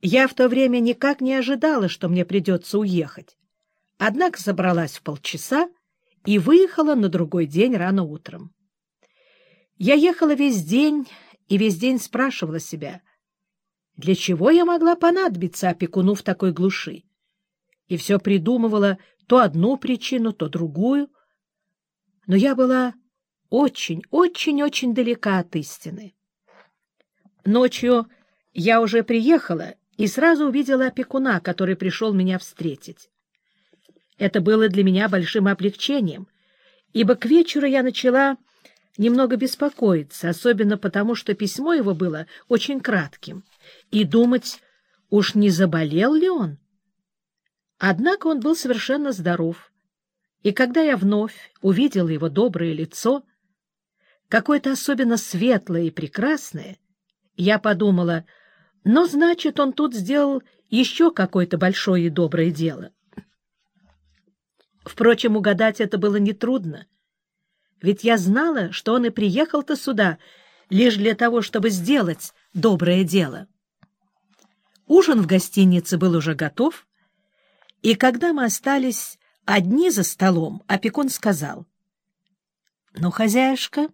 Я в то время никак не ожидала, что мне придется уехать. Однако собралась в полчаса и выехала на другой день рано утром. Я ехала весь день и весь день спрашивала себя, для чего я могла понадобиться опекуну в такой глуши, и все придумывала то одну причину, то другую. Но я была очень, очень, очень далека от истины. Ночью я уже приехала и сразу увидела опекуна, который пришел меня встретить. Это было для меня большим облегчением, ибо к вечеру я начала немного беспокоиться, особенно потому, что письмо его было очень кратким, и думать, уж не заболел ли он. Однако он был совершенно здоров, и когда я вновь увидела его доброе лицо, какое-то особенно светлое и прекрасное, я подумала — но, значит, он тут сделал еще какое-то большое и доброе дело. Впрочем, угадать это было нетрудно. Ведь я знала, что он и приехал-то сюда лишь для того, чтобы сделать доброе дело. Ужин в гостинице был уже готов, и когда мы остались одни за столом, опекун сказал, «Ну, хозяюшка,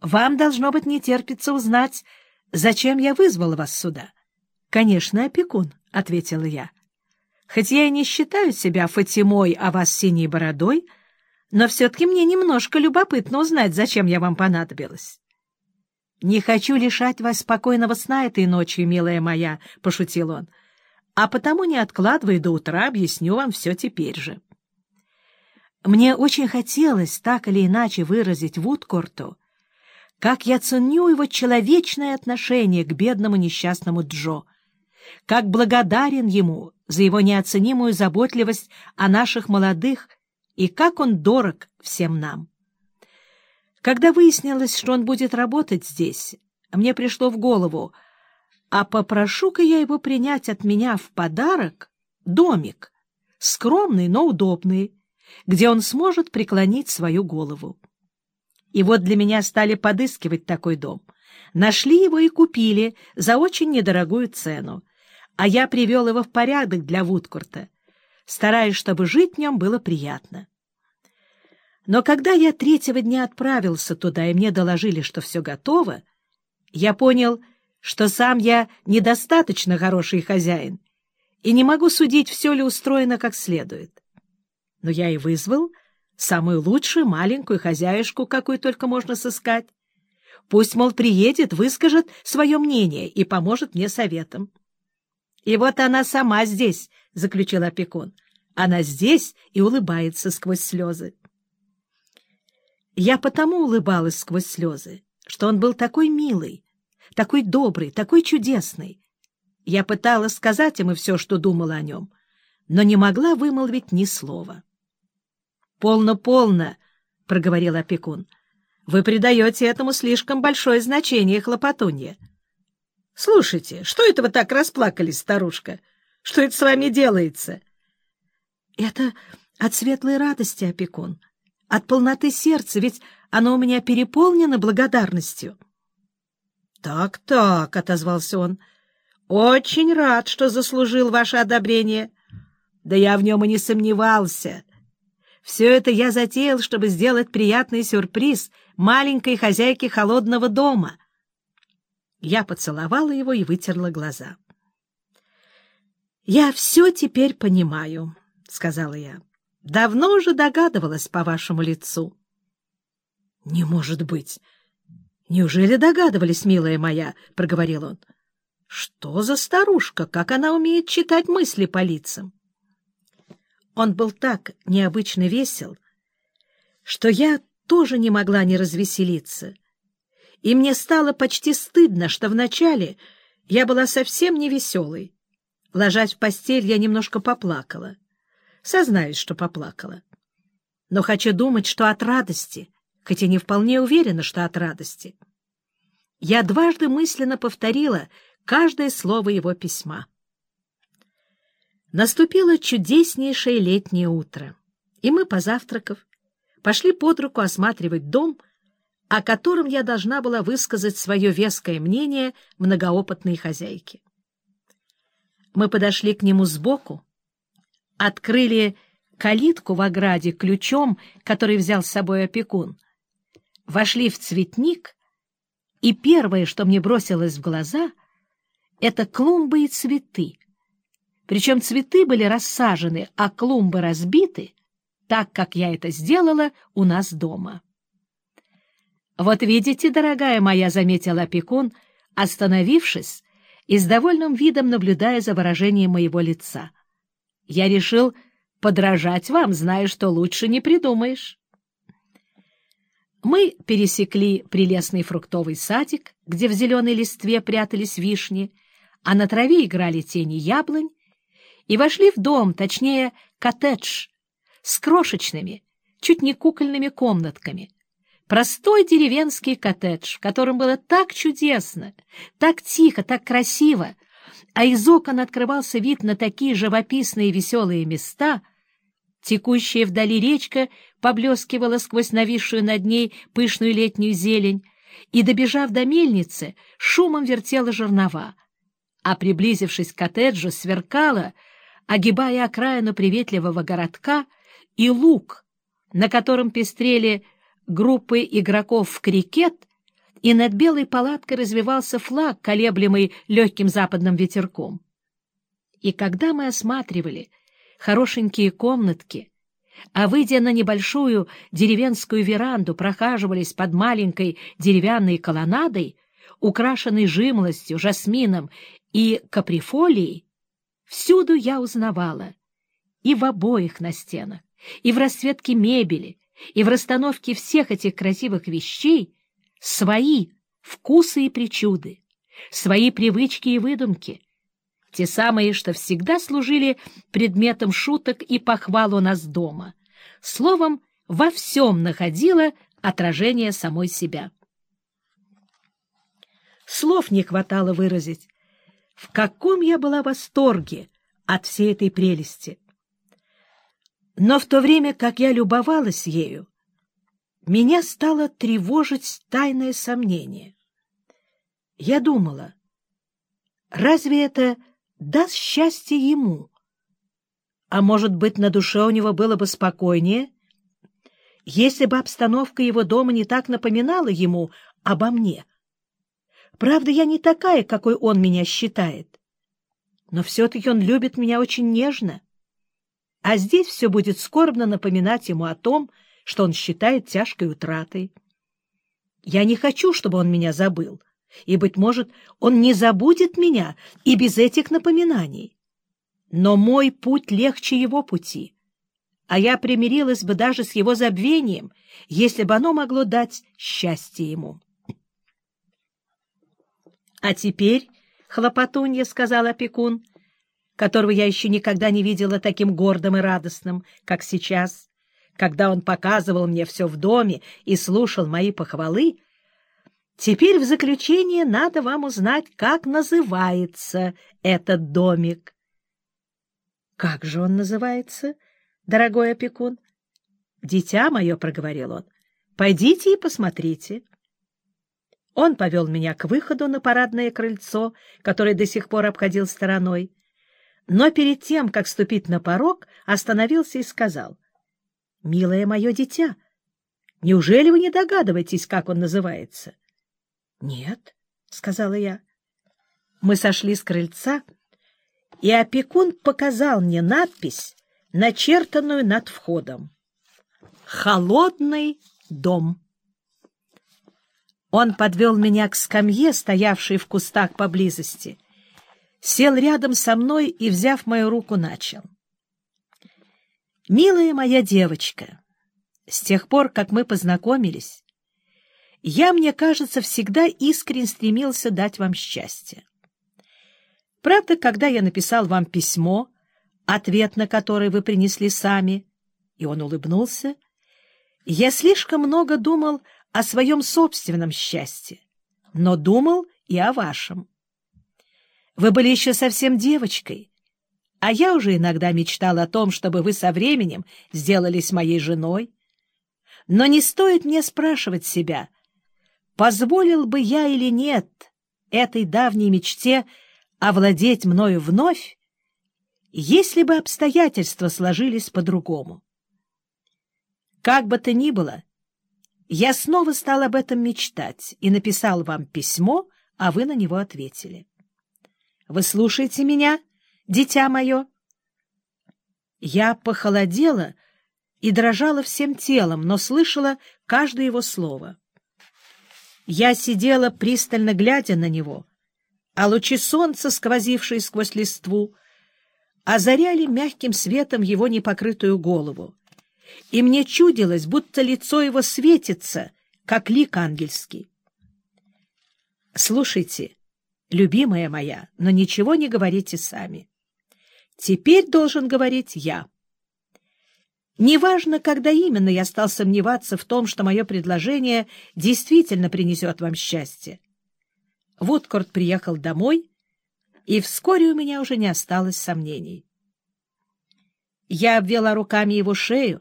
вам, должно быть, не терпится узнать, Зачем я вызвал вас сюда? — Конечно, опекун, — ответила я. Хоть я и не считаю себя Фатимой, а вас синей бородой, но все-таки мне немножко любопытно узнать, зачем я вам понадобилась. — Не хочу лишать вас спокойного сна этой ночью, милая моя, — пошутил он, — а потому, не откладывая до утра, объясню вам все теперь же. Мне очень хотелось так или иначе выразить Вудкорту, как я ценю его человечное отношение к бедному несчастному Джо, как благодарен ему за его неоценимую заботливость о наших молодых и как он дорог всем нам. Когда выяснилось, что он будет работать здесь, мне пришло в голову, а попрошу-ка я его принять от меня в подарок домик, скромный, но удобный, где он сможет преклонить свою голову. И вот для меня стали подыскивать такой дом. Нашли его и купили за очень недорогую цену. А я привел его в порядок для Вудкурта, стараясь, чтобы жить в нем было приятно. Но когда я третьего дня отправился туда, и мне доложили, что все готово, я понял, что сам я недостаточно хороший хозяин и не могу судить, все ли устроено как следует. Но я и вызвал самую лучшую маленькую хозяюшку, какую только можно сыскать. Пусть, мол, приедет, выскажет свое мнение и поможет мне советом. — И вот она сама здесь, — заключил опекун. Она здесь и улыбается сквозь слезы. Я потому улыбалась сквозь слезы, что он был такой милый, такой добрый, такой чудесный. Я пыталась сказать ему все, что думала о нем, но не могла вымолвить ни слова. «Полно, полно», — проговорил опекун. «Вы придаете этому слишком большое значение, хлопотунья». «Слушайте, что это вы так расплакались, старушка? Что это с вами делается?» «Это от светлой радости, опекун, от полноты сердца, ведь оно у меня переполнено благодарностью». «Так-так», — отозвался он, — «очень рад, что заслужил ваше одобрение. Да я в нем и не сомневался». Все это я затеял, чтобы сделать приятный сюрприз маленькой хозяйке холодного дома. Я поцеловала его и вытерла глаза. — Я все теперь понимаю, — сказала я. — Давно уже догадывалась по вашему лицу. — Не может быть. Неужели догадывались, милая моя? — проговорил он. — Что за старушка? Как она умеет читать мысли по лицам? — он был так необычно весел, что я тоже не могла не развеселиться. И мне стало почти стыдно, что вначале я была совсем не веселой. Ложась в постель, я немножко поплакала. Сознаюсь, что поплакала. Но хочу думать, что от радости, хотя не вполне уверена, что от радости. Я дважды мысленно повторила каждое слово его письма. Наступило чудеснейшее летнее утро, и мы, позавтракав, пошли под руку осматривать дом, о котором я должна была высказать свое веское мнение многоопытной хозяйке. Мы подошли к нему сбоку, открыли калитку в ограде ключом, который взял с собой опекун, вошли в цветник, и первое, что мне бросилось в глаза, — это клумбы и цветы. Причем цветы были рассажены, а клумбы разбиты, так, как я это сделала у нас дома. «Вот видите, дорогая моя», — заметил опекун, остановившись и с довольным видом наблюдая за выражением моего лица. «Я решил подражать вам, зная, что лучше не придумаешь». Мы пересекли прелестный фруктовый садик, где в зеленой листве прятались вишни, а на траве играли тени яблонь, и вошли в дом, точнее, коттедж, с крошечными, чуть не кукольными комнатками. Простой деревенский коттедж, в котором было так чудесно, так тихо, так красиво, а из окон открывался вид на такие живописные веселые места — Текущая вдали речка поблескивала сквозь нависшую над ней пышную летнюю зелень, и, добежав до мельницы, шумом вертела жернова, а, приблизившись к коттеджу, сверкала, огибая окраину приветливого городка, и луг, на котором пестрели группы игроков в крикет, и над белой палаткой развивался флаг, колеблемый легким западным ветерком. И когда мы осматривали — хорошенькие комнатки, а, выйдя на небольшую деревенскую веранду, прохаживались под маленькой деревянной колоннадой, украшенной жимолостью, жасмином и каприфолией, всюду я узнавала и в обоих на стенах, и в расцветке мебели, и в расстановке всех этих красивых вещей свои вкусы и причуды, свои привычки и выдумки, те самые, что всегда служили предметом шуток и похвал у нас дома. Словом, во всем находила отражение самой себя. Слов не хватало выразить, в каком я была восторге от всей этой прелести. Но в то время, как я любовалась ею, меня стало тревожить тайное сомнение. Я думала, разве это даст счастье ему. А может быть, на душе у него было бы спокойнее, если бы обстановка его дома не так напоминала ему обо мне. Правда, я не такая, какой он меня считает. Но все-таки он любит меня очень нежно. А здесь все будет скорбно напоминать ему о том, что он считает тяжкой утратой. Я не хочу, чтобы он меня забыл и, быть может, он не забудет меня и без этих напоминаний. Но мой путь легче его пути, а я примирилась бы даже с его забвением, если бы оно могло дать счастье ему. — А теперь, — хлопотунья, — сказал опекун, которого я еще никогда не видела таким гордым и радостным, как сейчас, когда он показывал мне все в доме и слушал мои похвалы, — Теперь в заключение надо вам узнать, как называется этот домик. — Как же он называется, дорогой опекун? — Дитя мое, — проговорил он, — пойдите и посмотрите. Он повел меня к выходу на парадное крыльцо, которое до сих пор обходил стороной, но перед тем, как ступить на порог, остановился и сказал, — Милое мое дитя, неужели вы не догадываетесь, как он называется? Нет, — сказала я. Мы сошли с крыльца, и опекун показал мне надпись, начертанную над входом. «Холодный дом». Он подвел меня к скамье, стоявшей в кустах поблизости, сел рядом со мной и, взяв мою руку, начал. «Милая моя девочка, с тех пор, как мы познакомились, я, мне кажется, всегда искренне стремился дать вам счастье. Правда, когда я написал вам письмо, ответ на которое вы принесли сами, и он улыбнулся, я слишком много думал о своем собственном счастье, но думал и о вашем. Вы были еще совсем девочкой, а я уже иногда мечтал о том, чтобы вы со временем сделались моей женой. Но не стоит мне спрашивать себя — позволил бы я или нет этой давней мечте овладеть мною вновь, если бы обстоятельства сложились по-другому. Как бы то ни было, я снова стал об этом мечтать и написал вам письмо, а вы на него ответили. Вы слушаете меня, дитя мое? Я похолодела и дрожала всем телом, но слышала каждое его слово. Я сидела, пристально глядя на него, а лучи солнца, сквозившие сквозь листву, озаряли мягким светом его непокрытую голову, и мне чудилось, будто лицо его светится, как лик ангельский. Слушайте, любимая моя, но ничего не говорите сами. Теперь должен говорить я. Неважно, когда именно я стал сомневаться в том, что мое предложение действительно принесет вам счастье. Вудкорт приехал домой, и вскоре у меня уже не осталось сомнений. Я обвела руками его шею,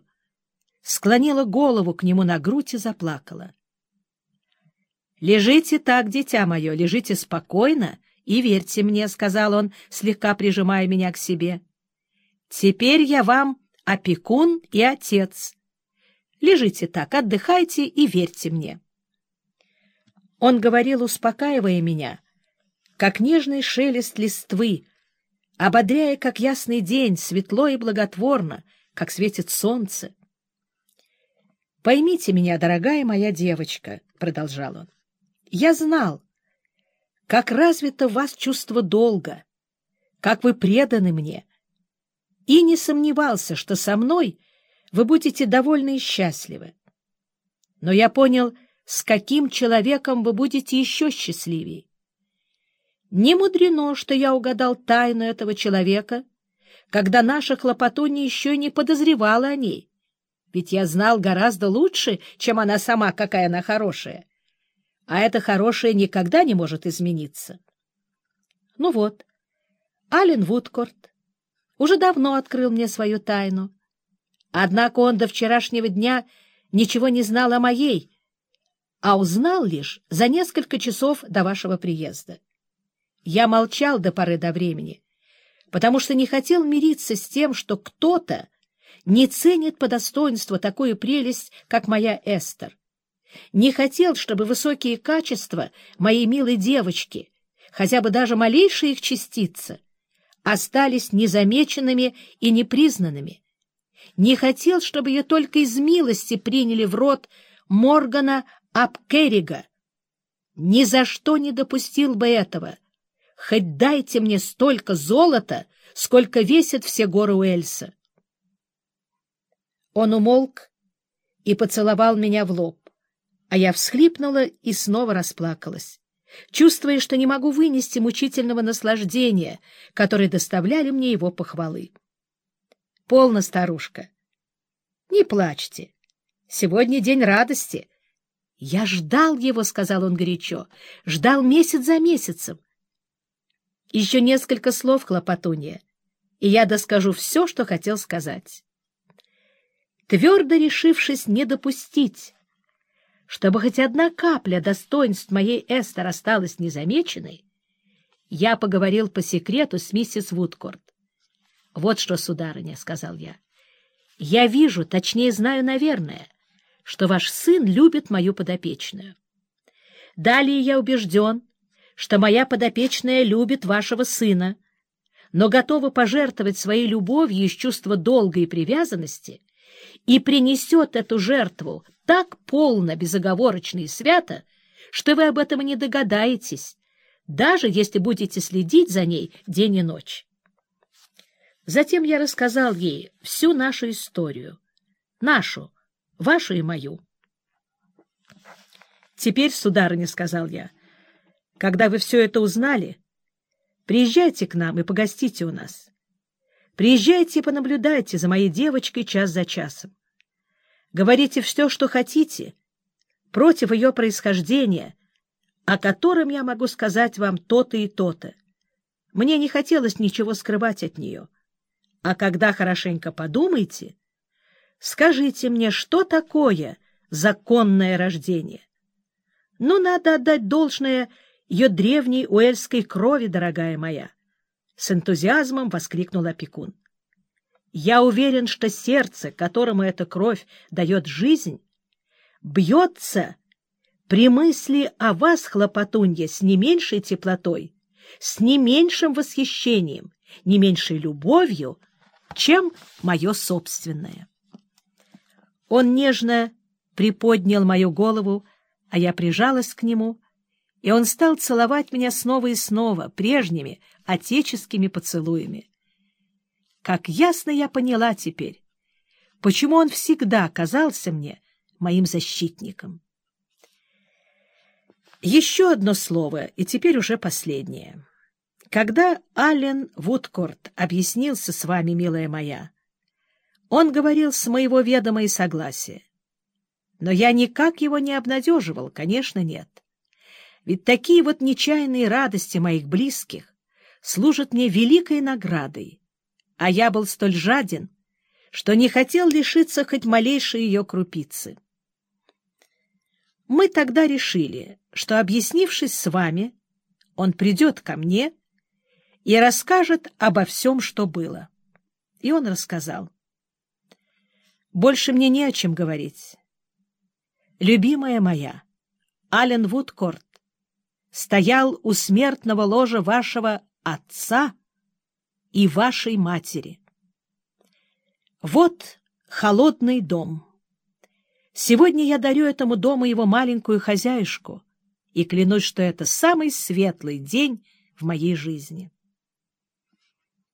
склонила голову к нему на грудь и заплакала. «Лежите так, дитя мое, лежите спокойно и верьте мне», — сказал он, слегка прижимая меня к себе. «Теперь я вам опекун и отец. Лежите так, отдыхайте и верьте мне». Он говорил, успокаивая меня, как нежный шелест листвы, ободряя, как ясный день, светло и благотворно, как светит солнце. «Поймите меня, дорогая моя девочка», — продолжал он. «Я знал, как развито в вас чувство долга, как вы преданы мне, и не сомневался, что со мной вы будете довольны и счастливы. Но я понял, с каким человеком вы будете еще счастливее. Не мудрено, что я угадал тайну этого человека, когда наша хлопотунья еще не подозревала о ней ведь я знал гораздо лучше, чем она сама, какая она хорошая. А это хорошее никогда не может измениться. Ну вот, Ален Вудкорт уже давно открыл мне свою тайну. Однако он до вчерашнего дня ничего не знал о моей, а узнал лишь за несколько часов до вашего приезда. Я молчал до поры до времени, потому что не хотел мириться с тем, что кто-то не ценит по достоинству такую прелесть, как моя Эстер. Не хотел, чтобы высокие качества моей милой девочки, хотя бы даже малейшая их частица, остались незамеченными и непризнанными. Не хотел, чтобы ее только из милости приняли в рот Моргана Апкерига. Ни за что не допустил бы этого. Хоть дайте мне столько золота, сколько весят все горы Уэльса. Он умолк и поцеловал меня в лоб, а я всхлипнула и снова расплакалась, чувствуя, что не могу вынести мучительного наслаждения, которое доставляли мне его похвалы. — Полно, старушка. — Не плачьте. Сегодня день радости. — Я ждал его, — сказал он горячо, — ждал месяц за месяцем. Еще несколько слов, хлопотунья, и я доскажу все, что хотел сказать твердо решившись не допустить, чтобы хоть одна капля достоинств моей Эстер осталась незамеченной, я поговорил по секрету с миссис Вудкорт. — Вот что, сударыня, — сказал я, — я вижу, точнее знаю, наверное, что ваш сын любит мою подопечную. Далее я убежден, что моя подопечная любит вашего сына, но готова пожертвовать своей любовью из чувства долга и привязанности и принесет эту жертву так полно, безоговорочно и свято, что вы об этом и не догадаетесь, даже если будете следить за ней день и ночь. Затем я рассказал ей всю нашу историю, нашу, вашу и мою. «Теперь, сударыня, — сказал я, — когда вы все это узнали, приезжайте к нам и погостите у нас. Приезжайте и понаблюдайте за моей девочкой час за часом. Говорите все, что хотите, против ее происхождения, о котором я могу сказать вам то-то и то-то. Мне не хотелось ничего скрывать от нее. А когда хорошенько подумайте, скажите мне, что такое законное рождение. Ну, надо отдать должное ее древней уэльской крови, дорогая моя. — с энтузиазмом воскликнул опекун. «Я уверен, что сердце, которому эта кровь дает жизнь, бьется при мысли о вас, хлопотунья, с не меньшей теплотой, с не меньшим восхищением, не меньшей любовью, чем мое собственное. Он нежно приподнял мою голову, а я прижалась к нему, и он стал целовать меня снова и снова, прежними, отеческими поцелуями. Как ясно я поняла теперь, почему он всегда казался мне моим защитником. Еще одно слово, и теперь уже последнее. Когда Аллен Вудкорт объяснился с вами, милая моя, он говорил с моего ведома и согласия. Но я никак его не обнадеживал, конечно, нет. Ведь такие вот нечаянные радости моих близких служат мне великой наградой, а я был столь жаден, что не хотел лишиться хоть малейшей ее крупицы. Мы тогда решили, что, объяснившись с вами, он придет ко мне и расскажет обо всем, что было. И он рассказал. Больше мне не о чем говорить. Любимая моя, Ален Вудкорт, стоял у смертного ложа вашего отца и вашей матери. Вот холодный дом. Сегодня я дарю этому дому его маленькую хозяюшку и клянусь, что это самый светлый день в моей жизни.